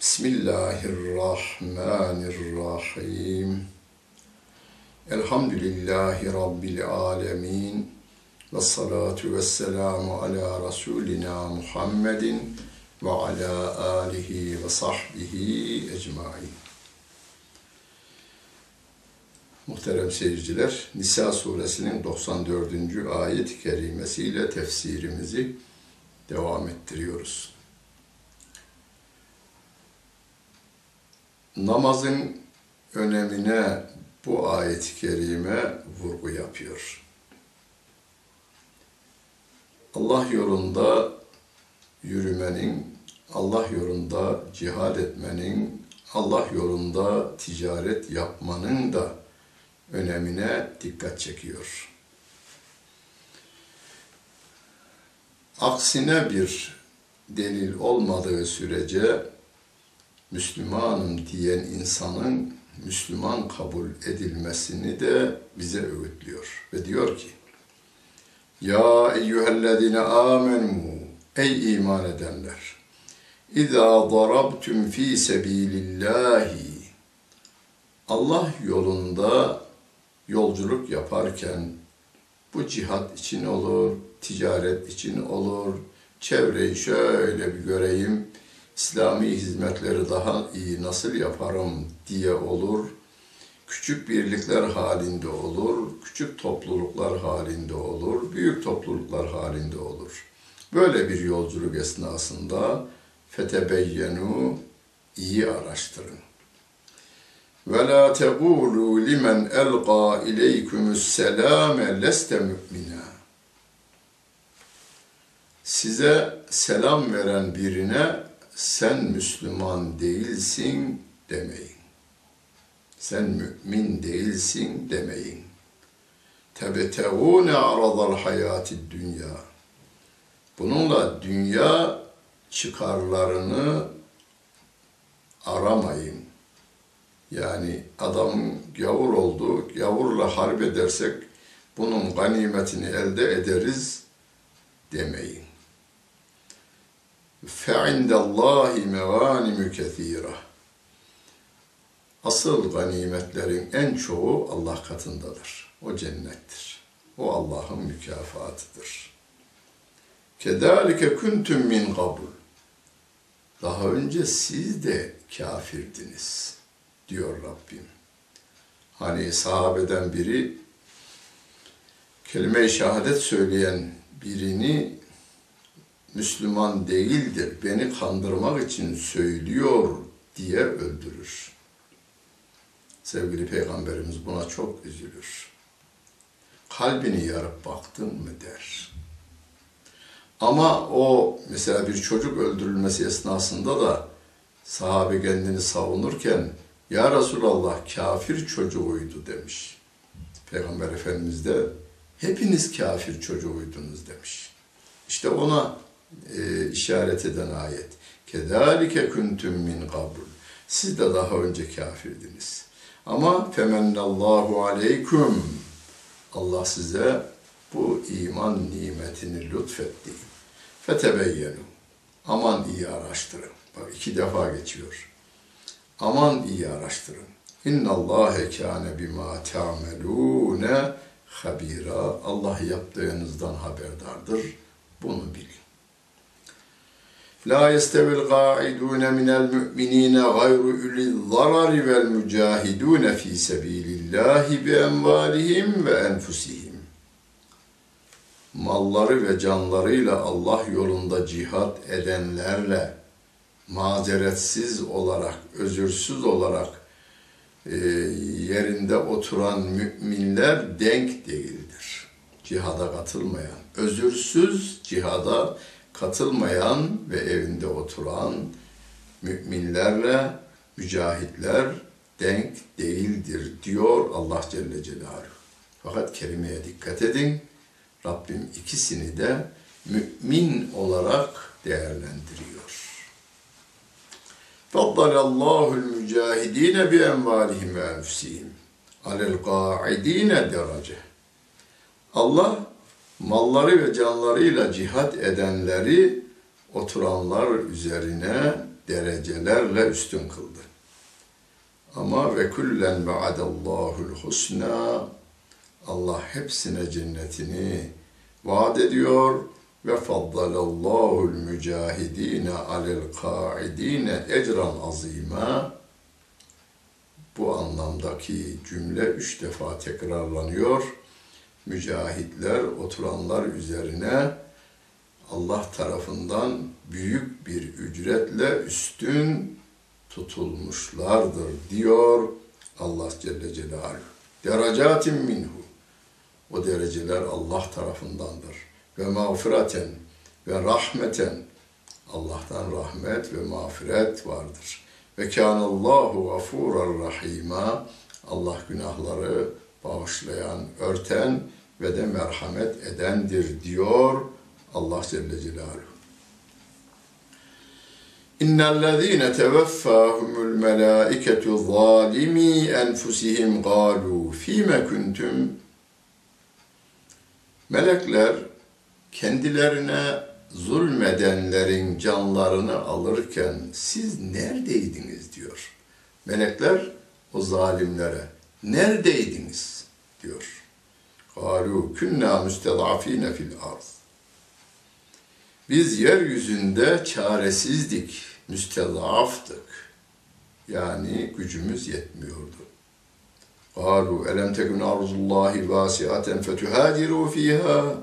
Bismillahirrahmanirrahim. Elhamdülillahi Rabbil alemin. Ve salatu ve selamu ala Resulina Muhammedin ve ala alihi ve sahbihi ecmain. Muhterem seyirciler, Nisa suresinin 94. ayet-i kerimesiyle tefsirimizi devam ettiriyoruz. Namazın önemine bu ayet-i kerime vurgu yapıyor. Allah yolunda yürümenin, Allah yolunda cihad etmenin, Allah yolunda ticaret yapmanın da önemine dikkat çekiyor. Aksine bir delil olmadığı sürece Müslümanım diyen insanın Müslüman kabul edilmesini de bize öğütlüyor. Ve diyor ki, Ya eyyühellezine amenu, ey iman edenler, İzâ darabtum fî sebîlillâhi, Allah yolunda yolculuk yaparken, bu cihat için olur, ticaret için olur, çevreyi şöyle bir göreyim, İslami hizmetleri daha iyi nasıl yaparım diye olur. Küçük birlikler halinde olur, küçük topluluklar halinde olur, büyük topluluklar halinde olur. Böyle bir yolculuk esnasında fetebeyyenu iyi araştırın. Ve la tegulu limen elqa ileykumus selame leste mu'mina. Size selam veren birine sen Müslüman değilsin demeyin. Sen mümin değilsin demeyin. Tebetevune aradal hayati dünya. Bununla dünya çıkarlarını aramayın. Yani adam gavur oldu, gavurla harp edersek bunun ganimetini elde ederiz demeyin. فَعِنْدَ اللّٰهِ مَغَانِمُ كَثِيرًا asıl ganimetlerin en çoğu Allah katındadır. O cennettir. O Allah'ın mükafatıdır. Kedalike kuntum min kabul. Daha önce siz de kafirdiniz diyor Rabbim. Hani sahabeden biri kelime-i şehadet söyleyen birini Müslüman değildir, beni kandırmak için söylüyor diye öldürür. Sevgili Peygamberimiz buna çok üzülür. Kalbini yarıp baktın mı der. Ama o mesela bir çocuk öldürülmesi esnasında da sahabe kendini savunurken Ya Resulallah kafir çocuğuydu demiş. Peygamber Efendimiz de hepiniz kafir çocuğuydunuz demiş. İşte ona e, işaret eden ayet. Kedalike kuntum min kabul. Siz de daha önce kafirdiniz. Ama femennallahu aleykum. Allah size bu iman nimetini lütfetti. Fetebeyyenu. Aman iyi araştırın. Bak iki defa geçiyor. Aman iyi araştırın. İnna Allahe kâne bima ta'melûne habira. Allah yaptığınızdan haberdardır. Bunu bilin. La yestevil ga'idun minel mu'minina gayru ulil zarari vel mücahidun fi sebilillahi bi envalihim ve enfusihim. Malları ve canlarıyla Allah yolunda cihat edenlerle mazeretsiz olarak, özürsüz olarak e, yerinde oturan müminler denk değildir. Cihada katılmayan, özürsüz cihada katılmayan ve evinde oturan müminlerle mücahitler denk değildir diyor Allah Celle Celaluhu. Fakat kelimeye dikkat edin. Rabbim ikisini de mümin olarak değerlendiriyor. Mücahidine bi envalihim ve enfusihim alel qa'idine derece. Allah malları ve canlarıyla cihat edenleri oturanlar üzerine derecelerle üstün kıldı. Ama ve kullen vaadallahu'l husna Allah hepsine cennetini vaat ediyor ve faddalallahu mücahidine alel kaidine ecran azima bu anlamdaki cümle üç defa tekrarlanıyor. Mücahitler oturanlar üzerine Allah tarafından büyük bir ücretle üstün tutulmuşlardır diyor Allah Celle Celaluhu. Derecatin minhu. O dereceler Allah tarafındandır. Ve mağfireten ve rahmeten. Allah'tan rahmet ve mağfiret vardır. Ve kânallâhu gafûrar rahîmâ. Allah günahları bağışlayan, örten ve de merhamet edendir diyor Allah Celle Celaluhu. İnnellezîne tevaffâhumul melâiketu zâlimî enfusihim gâlû fîme kuntum Melekler kendilerine zulmedenlerin canlarını alırken siz neredeydiniz diyor. Melekler o zalimlere neredeydiniz diyor. Kalu künna müstedafine fil arz. Biz yeryüzünde çaresizdik, müstedaftık. Yani gücümüz yetmiyordu. Kalu elem tekun arzullahi vasiaten fetuhaciru fiha.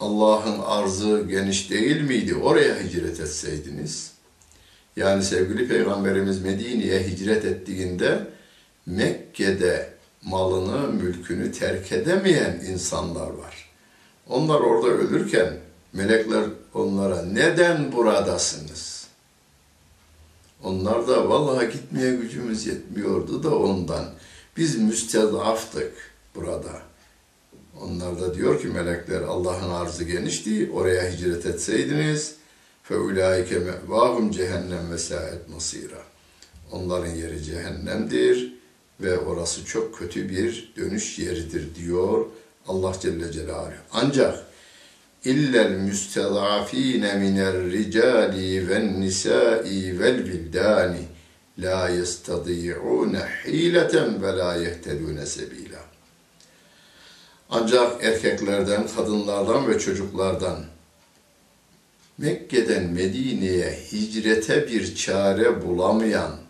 Allah'ın arzı geniş değil miydi? Oraya hicret etseydiniz. Yani sevgili Peygamberimiz Medine'ye hicret ettiğinde Mekke'de malını, mülkünü terk edemeyen insanlar var. Onlar orada ölürken melekler onlara neden buradasınız? Onlar da vallahi gitmeye gücümüz yetmiyordu da ondan. Biz müstedaftık burada. Onlar da diyor ki melekler Allah'ın arzı genişti. Oraya hicret etseydiniz fe ulaike cehennem ve saet masira. Onların yeri cehennemdir ve orası çok kötü bir dönüş yeridir diyor Allah Celle Celaluhu. Ancak illel müstedafine minel ricali ven nisai vel bildani la yestadi'une hileten ve la yehtedune sebila. Ancak erkeklerden, kadınlardan ve çocuklardan Mekke'den Medine'ye hicrete bir çare bulamayan,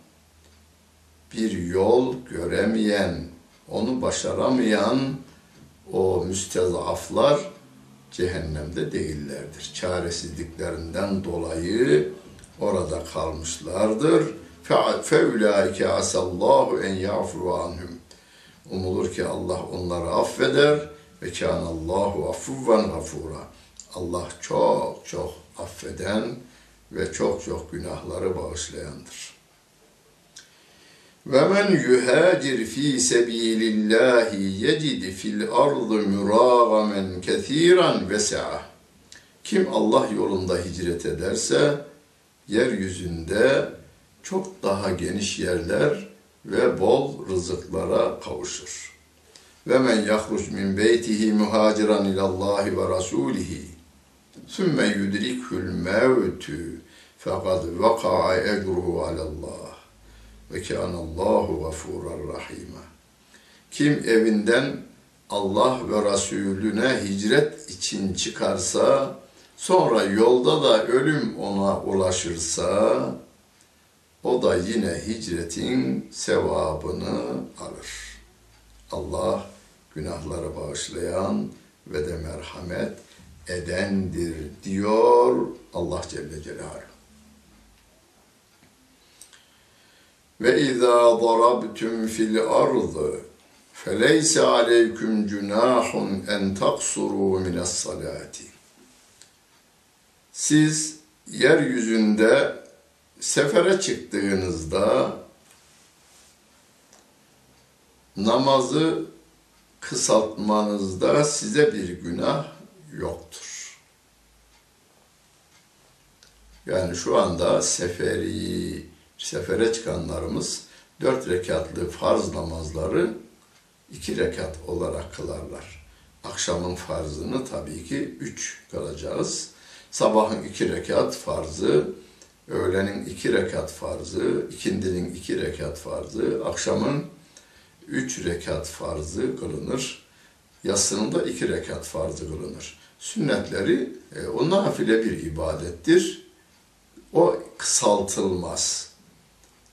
bir yol göremeyen, onu başaramayan o müstezaflar cehennemde değillerdir. Çaresizliklerinden dolayı orada kalmışlardır. فَاُولَٰئِكَ عَسَى اللّٰهُ اَنْ يَعْفُرُ عَنْهُمْ Umulur ki Allah onları affeder ve kânallâhu afuvven gafura. Allah çok çok affeden ve çok çok günahları bağışlayandır. Ve men yuhacir fi sebilillahi yecid fil ardı muragamen kesiran vesa'a. Kim Allah yolunda hicret ederse yeryüzünde çok daha geniş yerler ve bol rızıklara kavuşur. Ve men yahruc min beytihi muhaciran ilallahi ve rasulihi sümme yudrikul mevtü fekad vaka'a ecruhu alallah ve kânallâhu gafûran rahîmâ. Kim evinden Allah ve Resulüne hicret için çıkarsa, sonra yolda da ölüm ona ulaşırsa, o da yine hicretin sevabını alır. Allah günahları bağışlayan ve de merhamet edendir diyor Allah Celle Celaluhu. Ve izâ darabtum fil ardı feleyse aleyküm cunahun en taksuru mines salati. Siz yeryüzünde sefere çıktığınızda namazı kısaltmanızda size bir günah yoktur. Yani şu anda seferi, sefere çıkanlarımız dört rekatlı farz namazları iki rekat olarak kılarlar. Akşamın farzını tabii ki üç kılacağız. Sabahın iki rekat farzı, öğlenin iki rekat farzı, ikindinin iki rekat farzı, akşamın üç rekat farzı kılınır. Yatsının da iki rekat farzı kılınır. Sünnetleri e, o nafile bir ibadettir. O kısaltılmaz.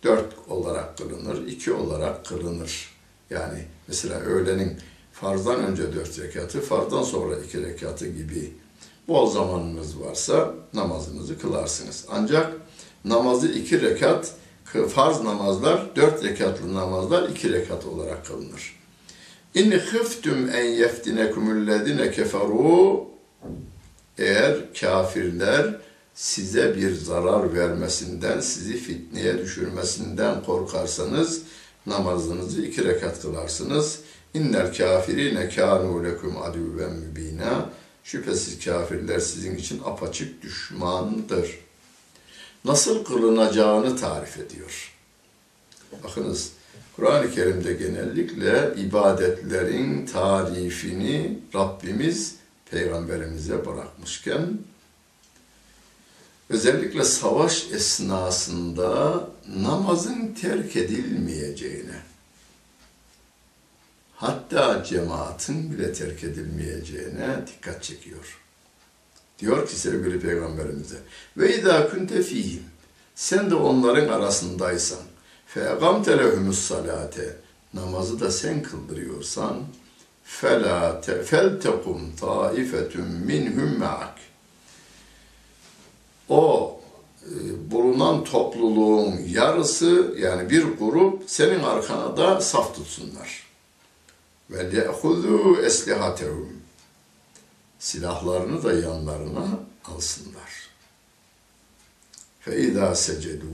Dört olarak kılınır, iki olarak kılınır. Yani mesela öğlenin farzdan önce dört rekatı, farzdan sonra iki rekatı gibi bol zamanınız varsa namazınızı kılarsınız. Ancak namazı iki rekat, farz namazlar, dört rekatlı namazlar iki rekat olarak kılınır. İn khiftum en yeftinekumullezine keferu eğer kafirler size bir zarar vermesinden, sizi fitneye düşürmesinden korkarsanız namazınızı iki rekat kılarsınız. İnnel kafirine kânu lekum adüven mübînâ. Şüphesiz kafirler sizin için apaçık düşmandır. Nasıl kılınacağını tarif ediyor. Bakınız Kur'an-ı Kerim'de genellikle ibadetlerin tarifini Rabbimiz peygamberimize bırakmışken özellikle savaş esnasında namazın terk edilmeyeceğine hatta cemaatin bile terk edilmeyeceğine dikkat çekiyor. Diyor ki sevgili peygamberimize ve idâ kunte fîhim. Sen de onların arasındaysan fegamte lehumus salate namazı da sen kıldırıyorsan fela fel tekum taifetun minhum ma'ak o e, bulunan topluluğun yarısı yani bir grup senin arkana da saf tutsunlar. Ve le'huzu eslihatehum silahlarını da yanlarına alsınlar. Fe izâ secedu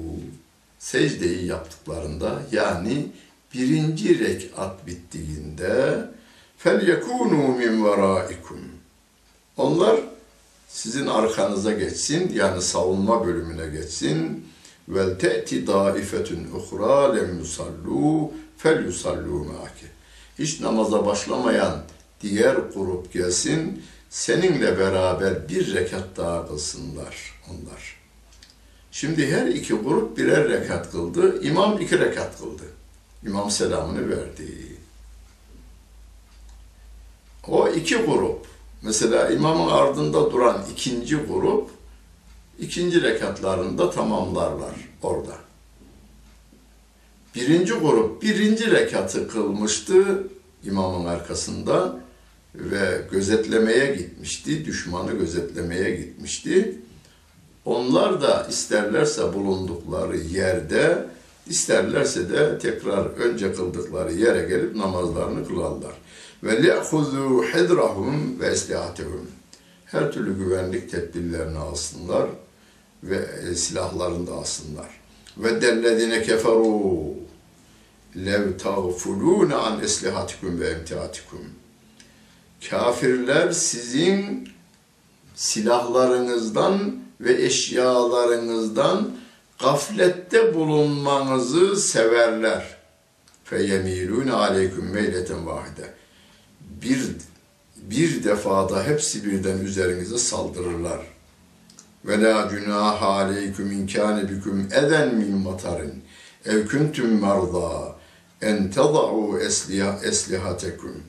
secdeyi yaptıklarında yani birinci rekat bittiğinde fel yekunu min veraikum onlar sizin arkanıza geçsin yani savunma bölümüne geçsin vel te'ti daifetun uhra lem yusallu fel yusallu ma'ake hiç namaza başlamayan diğer grup gelsin seninle beraber bir rekat daha kılsınlar onlar. Şimdi her iki grup birer rekat kıldı. İmam iki rekat kıldı. İmam selamını verdi. O iki grup, mesela imamın ardında duran ikinci grup, ikinci rekatlarında tamamlarlar orada. Birinci grup birinci rekatı kılmıştı imamın arkasında ve gözetlemeye gitmişti, düşmanı gözetlemeye gitmişti. Onlar da isterlerse bulundukları yerde, isterlerse de tekrar önce kıldıkları yere gelip namazlarını kılarlar. Ve li'huzu hidrahum ve eslihatehum. Her türlü güvenlik tedbirlerini alsınlar ve e, silahlarını da alsınlar. Ve dellezine keferu lev tağfulûne an eslihatikum ve emtiatikum. Kafirler sizin silahlarınızdan ve eşyalarınızdan gaflette bulunmanızı severler. Feyemilûne aleyküm meyleten vahide. Bir, bir defada hepsi birden üzerinize saldırırlar. Ve la günah aleyküm inkâne büküm eden min matarin. Ev kuntum marda en tada'u eslihatekum.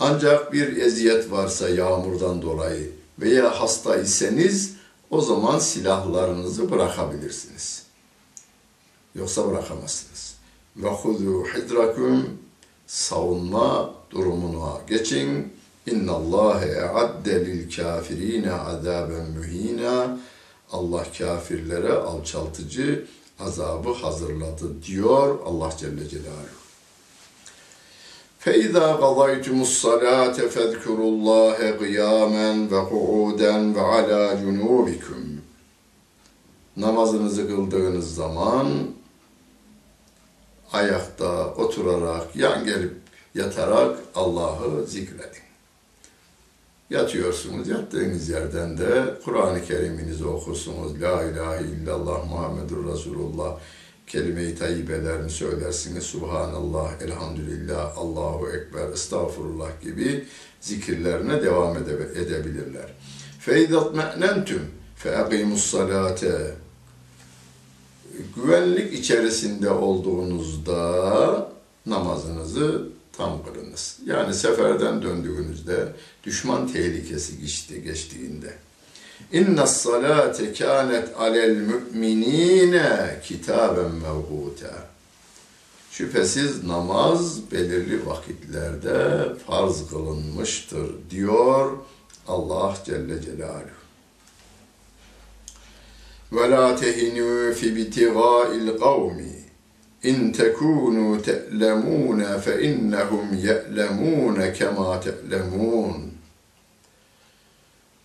Ancak bir eziyet varsa yağmurdan dolayı veya hasta iseniz o zaman silahlarınızı bırakabilirsiniz. Yoksa bırakamazsınız. Ve huzu hidrakum savunma durumuna geçin. İnna Allah e'adde lil kafirine azaben mühina. Allah kafirlere alçaltıcı azabı hazırladı diyor Allah Celle Celaluhu. فَإِذَا قَضَيْتُمُ الصَّلَاةَ فَاذْكُرُوا اللّٰهَ قِيَامًا وَقُعُودًا وَعَلَى جُنُوبِكُمْ Namazınızı kıldığınız zaman ayakta, oturarak, yan gelip yatarak Allah'ı zikredin. Yatıyorsunuz, yattığınız yerden de Kur'an-ı Kerim'inizi okursunuz. La ilahe illallah Muhammedur Resulullah kelime-i tayyibelerini söylersiniz. Subhanallah, elhamdülillah, Allahu Ekber, estağfurullah gibi zikirlerine devam ede- edebilirler. Feydat me'nentüm feakimus salate güvenlik içerisinde olduğunuzda namazınızı tam kılınız. Yani seferden döndüğünüzde düşman tehlikesi geçti, geçtiğinde. İnna salate kânet alel müminine kitaben mevhuta. Şüphesiz namaz belirli vakitlerde farz kılınmıştır diyor Allah Celle Celaluhu. Ve la tehinu fi bitigâil kavmi in tekunu te'lemûne fe innehum ye'lemûne kema te'lemûn.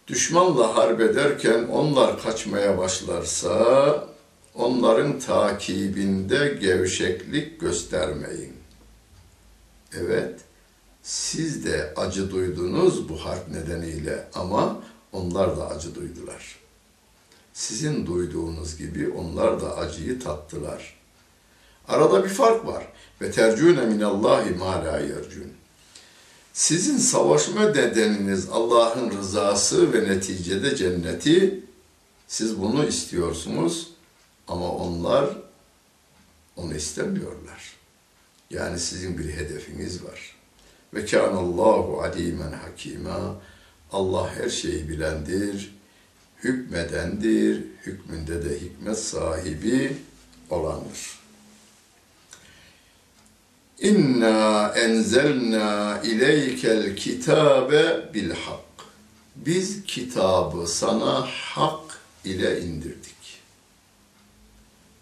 Düşmanla harp ederken onlar kaçmaya başlarsa onların takibinde gevşeklik göstermeyin. Evet, siz de acı duydunuz bu harp nedeniyle ama onlar da acı duydular. Sizin duyduğunuz gibi onlar da acıyı tattılar. Arada bir fark var. Ve tercüne minallahi ma la yercun. Sizin savaşma nedeniniz Allah'ın rızası ve neticede cenneti. Siz bunu istiyorsunuz ama onlar onu istemiyorlar. Yani sizin bir hedefiniz var. Ve kânallâhu alîmen hakîmâ. Allah her şeyi bilendir, hükmedendir, hükmünde de hikmet sahibi olandır. İnna enzelna ileykel kitabe bil hak. Biz kitabı sana hak ile indirdik.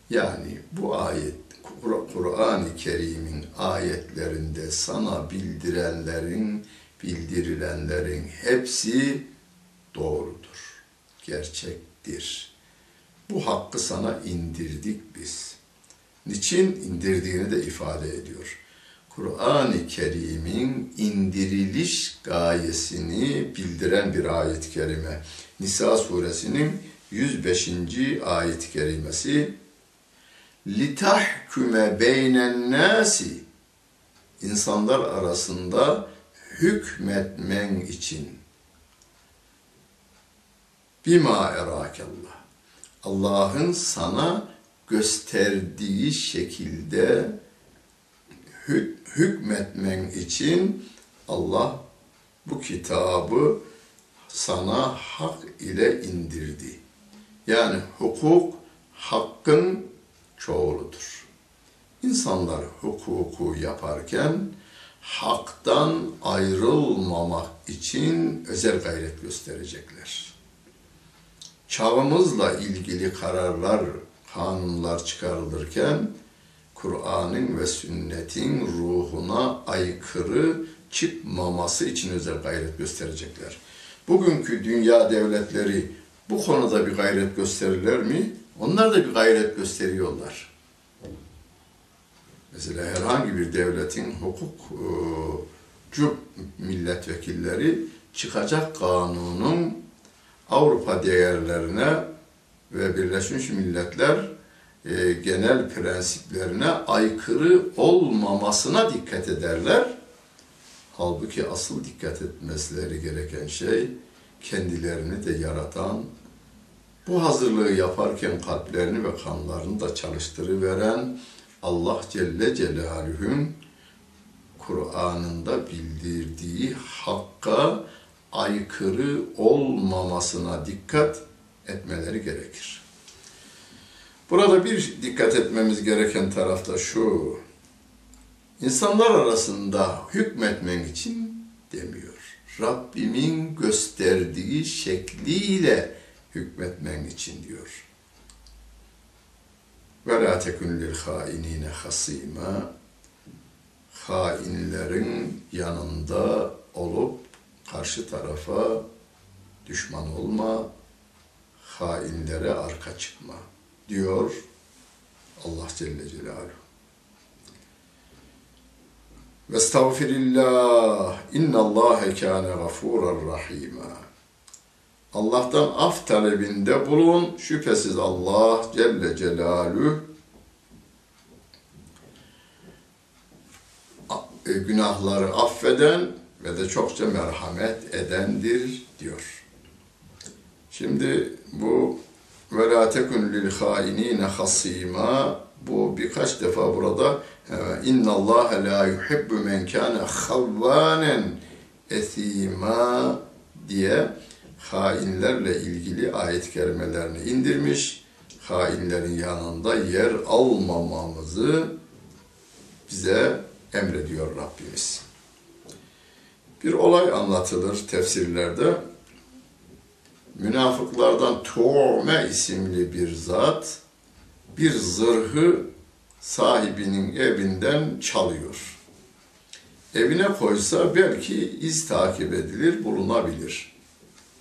Yani bu ayet Kur'an-ı Kerim'in ayetlerinde sana bildirenlerin, bildirilenlerin hepsi doğrudur, gerçektir. Bu hakkı sana indirdik biz. Niçin indirdiğini de ifade ediyor. Kur'an-ı Kerim'in indiriliş gayesini bildiren bir ayet-i kerime. Nisa suresinin 105. ayet-i kerimesi litahküme beynen nasi insanlar arasında hükmetmen için bima erakallah Allah'ın sana gösterdiği şekilde hükmetmen için Allah bu kitabı sana hak ile indirdi. Yani hukuk hakkın çoğuludur. İnsanlar hukuku yaparken haktan ayrılmamak için özel gayret gösterecekler. Çağımızla ilgili kararlar, kanunlar çıkarılırken Kur'an'ın ve sünnetin ruhuna aykırı çıkmaması için özel gayret gösterecekler. Bugünkü dünya devletleri bu konuda bir gayret gösterirler mi? Onlar da bir gayret gösteriyorlar. Mesela herhangi bir devletin hukukçu milletvekilleri çıkacak kanunun Avrupa değerlerine ve Birleşmiş Milletler e, genel prensiplerine aykırı olmamasına dikkat ederler. Halbuki asıl dikkat etmesleri gereken şey kendilerini de yaratan, bu hazırlığı yaparken kalplerini ve kanlarını da çalıştırıveren Allah Celle Celaluhu'nun Kur'an'ında bildirdiği hakka aykırı olmamasına dikkat etmeleri gerekir. Burada bir dikkat etmemiz gereken taraf da şu. İnsanlar arasında hükmetmek için demiyor. Rabbimin gösterdiği şekliyle hükmetmen için diyor. Ve la tekun lil hainine hasima hainlerin yanında olup karşı tarafa düşman olma, hainlere arka çıkma diyor Allah Celle Celaluhu. Ve estağfirillah innallâhe kâne gafûran rahîmâ. Allah'tan af talebinde bulun. Şüphesiz Allah Celle Celaluhu e, günahları affeden ve de çokça merhamet edendir diyor. Şimdi bu tekun lil hainine hasima bu birkaç defa burada inna Allah la yuhibbu men kana havvanen esima diye hainlerle ilgili ayet kerimelerini indirmiş. Hainlerin yanında yer almamamızı bize emrediyor Rabbimiz. Bir olay anlatılır tefsirlerde. Münafıklardan Tuğme isimli bir zat bir zırhı sahibinin evinden çalıyor. Evine koysa belki iz takip edilir, bulunabilir.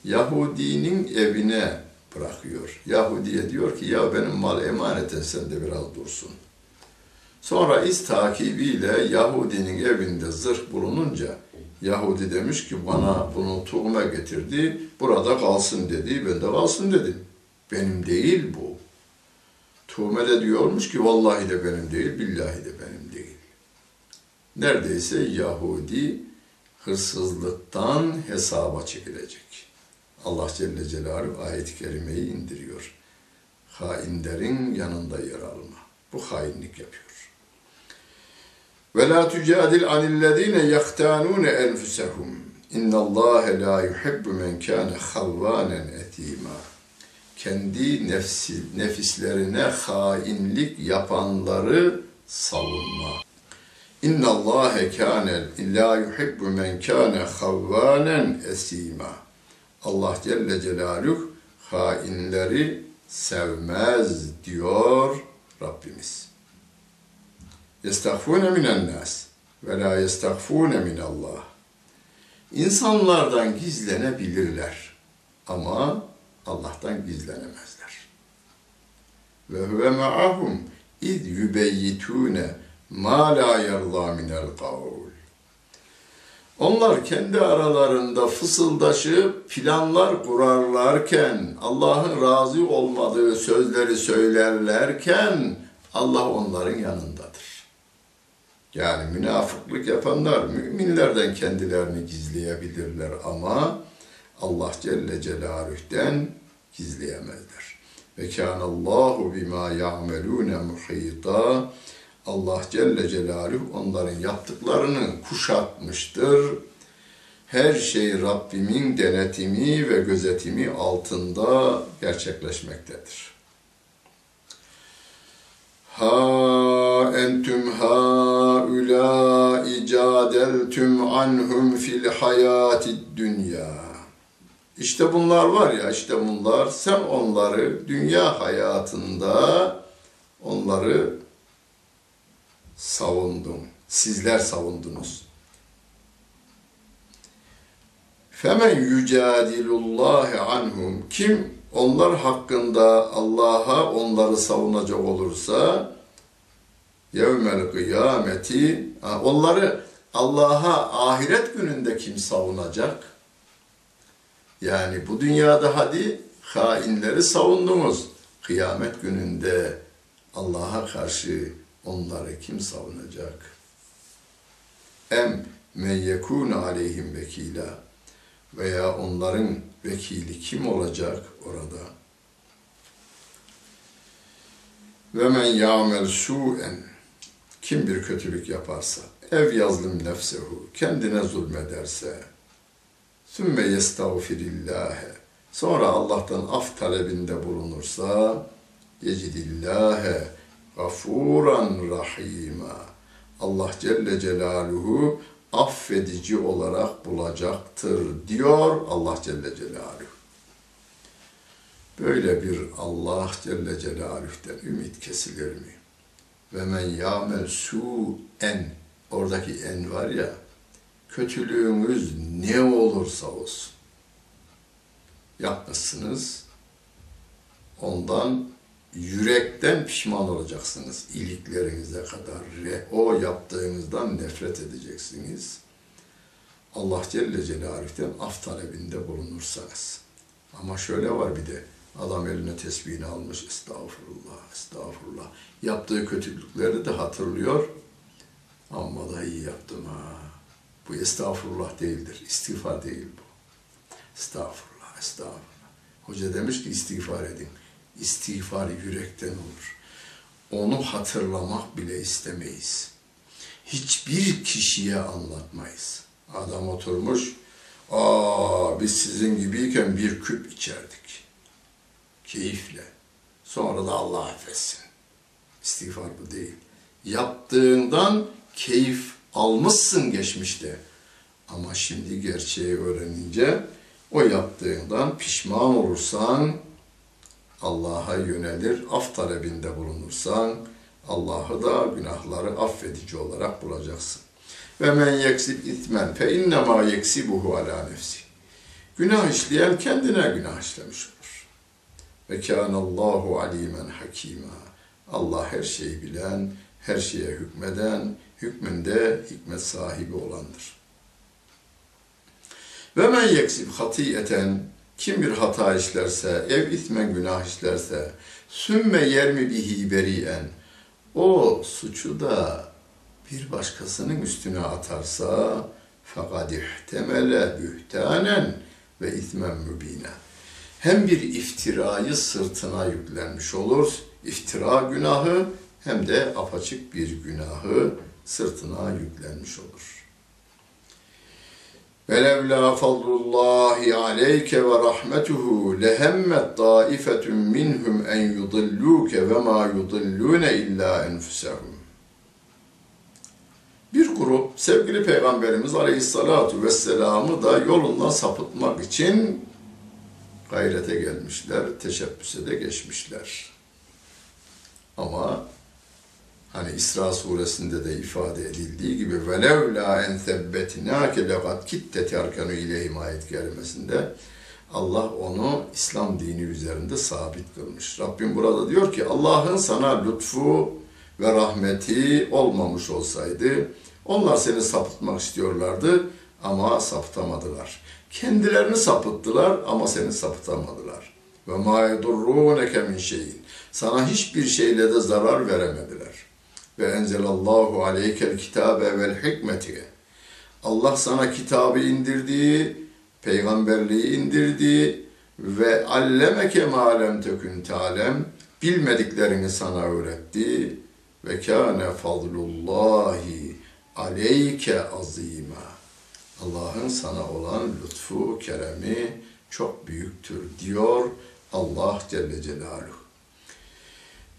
Yahudinin evine bırakıyor. Yahudiye diyor ki ya benim mal emaneten sen de biraz dursun. Sonra iz takibiyle Yahudinin evinde zırh bulununca Yahudi demiş ki bana bunu tuğme getirdi, burada kalsın dedi, ben de kalsın dedim. Benim değil bu. Tuğme de diyormuş ki vallahi de benim değil, billahi de benim değil. Neredeyse Yahudi hırsızlıktan hesaba çekilecek. Allah Celle Celaluhu ayet-i kerimeyi indiriyor. Hainlerin yanında yer alma. Bu hainlik yapıyor. Ve la tucadil anillezine yahtanun enfusahum. İnna Allah la yuhibbu men kana havvanen etima. Kendi nefsi, nefislerine hainlik yapanları savunma. İnna Allah kana la yuhibbu men kana havvanen esima. Allah Celle Celaluhu hainleri sevmez diyor Rabbimiz. Minen nas ve la yestağfune min Allah. İnsanlardan gizlenebilirler ama Allah'tan gizlenemezler. Ve huve ma'ahum iz yubeyyitune ma la yerza minel kavl. Onlar kendi aralarında fısıldaşıp planlar kurarlarken, Allah'ın razı olmadığı sözleri söylerlerken Allah onların yanındadır. Yani münafıklık yapanlar müminlerden kendilerini gizleyebilirler ama Allah Celle Celaluh'ten gizleyemezler. ve kânallâhu bimâ ya'melûne muhîtâ. Allah Celle Celaluhu onların yaptıklarını kuşatmıştır. Her şey Rabbimin denetimi ve gözetimi altında gerçekleşmektedir. Ha entüm haula icadeltüm anhum fil hayati dünya. İşte bunlar var ya işte bunlar sen onları dünya hayatında onları savundun. Sizler savundunuz. Femen yücadilullahi anhum kim onlar hakkında Allah'a onları savunacak olursa yevmel kıyameti onları Allah'a ahiret gününde kim savunacak? Yani bu dünyada hadi hainleri savundunuz. Kıyamet gününde Allah'a karşı onları kim savunacak? Em men yekûne aleyhim vekila veya onların vekili kim olacak orada? Ve men ya'mel su'en kim bir kötülük yaparsa ev yazlım nefsehu kendine zulmederse sümme yestağfirillâhe sonra Allah'tan af talebinde bulunursa yecidillâhe gafuran rahima Allah Celle Celaluhu affedici olarak bulacaktır diyor Allah Celle Celaluhu. Böyle bir Allah Celle Celaluhu'den ümit kesilir mi? Ve men yamel su en oradaki en var ya kötülüğümüz ne olursa olsun yapmışsınız ondan yürekten pişman olacaksınız. İliklerinize kadar ve o yaptığınızdan nefret edeceksiniz. Allah Celle Celaluhu'den af talebinde bulunursanız. Ama şöyle var bir de adam eline tesbihini almış estağfurullah estağfurullah. Yaptığı kötülükleri de hatırlıyor. Amma da iyi yaptım ha. Bu estağfurullah değildir istiğfar değil bu. Estağfurullah estağfurullah. Hoca demiş ki istiğfar edin istiğfar yürekten olur. Onu hatırlamak bile istemeyiz. Hiçbir kişiye anlatmayız. Adam oturmuş, aa biz sizin gibiyken bir küp içerdik. Keyifle. Sonra da Allah affetsin. İstiğfar bu değil. Yaptığından keyif almışsın geçmişte. Ama şimdi gerçeği öğrenince o yaptığından pişman olursan Allah'a yönelir, af talebinde bulunursan Allah'ı da günahları affedici olarak bulacaksın. Ve men yeksib itmen fe innema yeksibuhu ala nefsi. Günah işleyen kendine günah işlemiş olur. Ve kânallâhu alîmen hakîmâ. Allah her şeyi bilen, her şeye hükmeden, hükmünde hikmet sahibi olandır. Ve men yeksib hatiyeten kim bir hata işlerse, ev itmen günah işlerse, sümme yermi bihi beriyen, o suçu da bir başkasının üstüne atarsa, fakat ihtemele bühtanen ve itmen mübine. Hem bir iftirayı sırtına yüklenmiş olur, iftira günahı, hem de apaçık bir günahı sırtına yüklenmiş olur. Velevla fadlullahi aleyke ve rahmetuhu lehemmet taifetun minhum en yudilluke ve ma yudillune illa enfusehum. Bir grup sevgili Peygamberimiz Aleyhisselatu Vesselam'ı da yolundan sapıtmak için gayrete gelmişler, teşebbüse de geçmişler. Ama Hani İsra suresinde de ifade edildiği gibi velev la en sebbetnake lekad kitte terkenu ileyhim ayet kelimesinde Allah onu İslam dini üzerinde sabit kılmış. Rabbim burada diyor ki Allah'ın sana lütfu ve rahmeti olmamış olsaydı onlar seni sapıtmak istiyorlardı ama sapıtamadılar. Kendilerini sapıttılar ama seni sapıtamadılar. Ve ma yedurruneke min şeyin. Sana hiçbir şeyle de zarar veremediler ve enzelallahu aleykel kitabe vel hikmeti. Allah sana kitabı indirdi, peygamberliği indirdi ve allemeke ma lem tekun talem bilmediklerini sana öğretti ve kâne fadlullahi aleyke azîmâ. Allah'ın sana olan lütfu, keremi çok büyüktür diyor Allah Celle Celaluhu.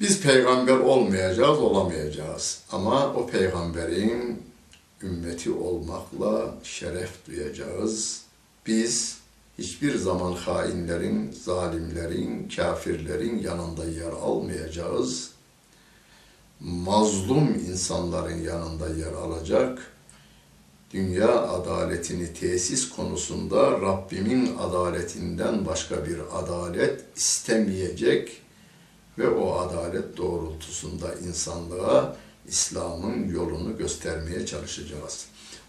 Biz peygamber olmayacağız, olamayacağız. Ama o peygamberin ümmeti olmakla şeref duyacağız. Biz hiçbir zaman hainlerin, zalimlerin, kafirlerin yanında yer almayacağız. Mazlum insanların yanında yer alacak. Dünya adaletini tesis konusunda Rabbimin adaletinden başka bir adalet istemeyecek ve o adalet doğrultusunda insanlığa İslam'ın yolunu göstermeye çalışacağız.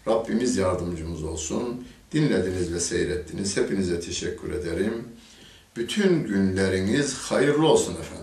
Rabbimiz yardımcımız olsun. Dinlediniz ve seyrettiniz. Hepinize teşekkür ederim. Bütün günleriniz hayırlı olsun efendim.